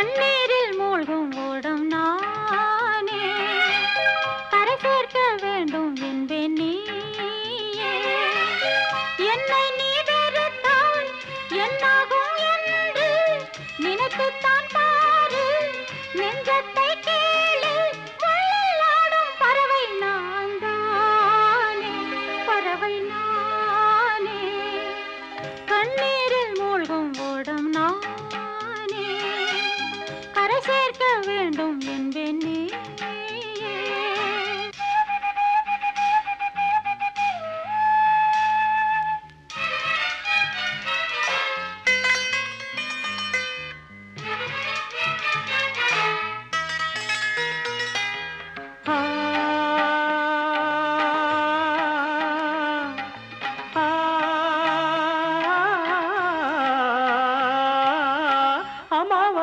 தண்ணீரில் மூழ்கும் ஓடும் நானே. கரை சேர்க்க வேண்டும் என்பேன் நீ என்னை நீ வெறுத்தால் என்னாகும் என்று நினைத்துத்தான் பாரு. நெஞ்சத்தை கேளு வள்ளலாடும் பறவை நான் தானே. பறவை நானே. கண்ணீரில் மூழ்கும்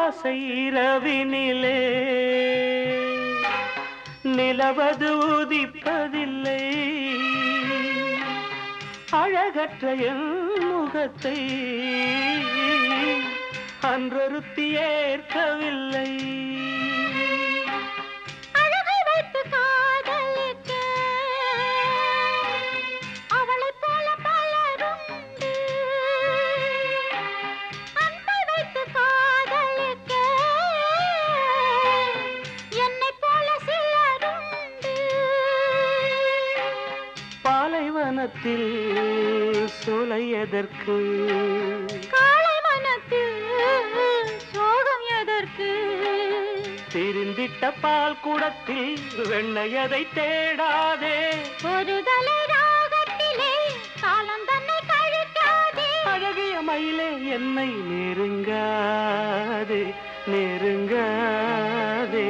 அமாவாசை இரவினிலே நிலவது உதிப்பதில்லை. அழகற்ற என் முகத்தை அன்றொருத்தி ஏற்கவில்லை. பாலைவனத்தில் சோலை எதற்கு காளை மனத்தில் சோகம் எதற்கு? திரிந்திட்ட பால் குடத்தில் வெண்ணையதை தேடாதே. ஒரு தலை ராகத்திலே காலம் தன்னை கழிக்காதே. அழகிய மயிலே என்னை நெருங்காதே நெருங்காதே.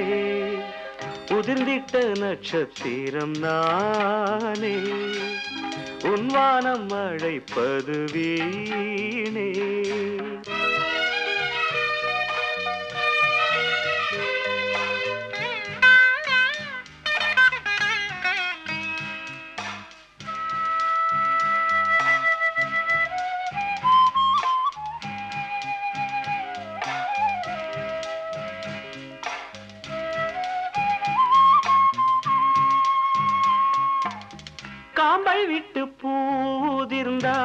உதிர்ந்திட்ட நட்சத்திரம் நானே. உன்வானம் அழைப்பது வீணே. காம்பை விட்டு பூதிர்ந்தா.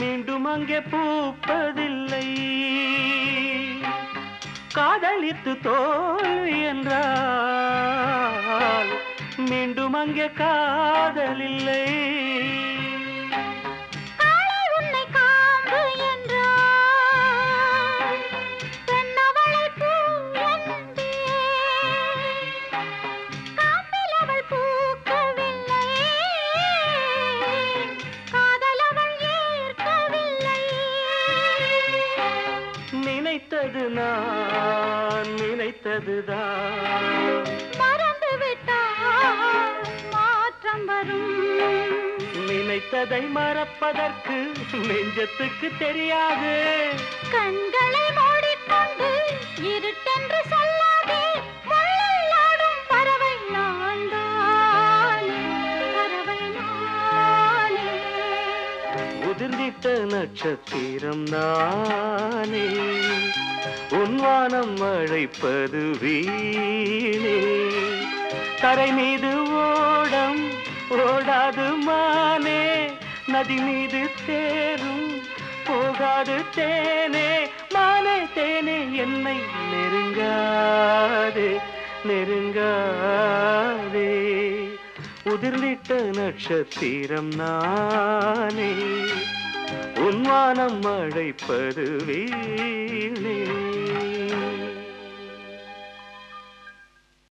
மீண்டும் அங்கே பூப்பதில்லை. காதலித்து தோல்வி என்றால் மீண்டும் அங்கே காதலில்லை. நினைத்தது நான் நினைத்ததுதான். மறந்து விட்டால் மாற்றம் வரும். நினைத்ததை மறப்பதற்கு நெஞ்சத்துக்கு தெரியாது. கண்களை மூடிக்கொண்டு இருட்டென்று சொல்லாதே பறவை உதிர்ந்திட்ட நட்சத்திரம் நானே. உன்வானம் அழைப்பது வீணே. கரை மீது ஓடம் ஓடாது மானே. நதி மீது தேரும் போகாது தேனே. மானே தேனே என்னை நெருங்காதே நெருங்காதே. உதிர்ந்திட்ட நட்சத்திரம் நானே. உன்வானம் அழைப்பது வீணே.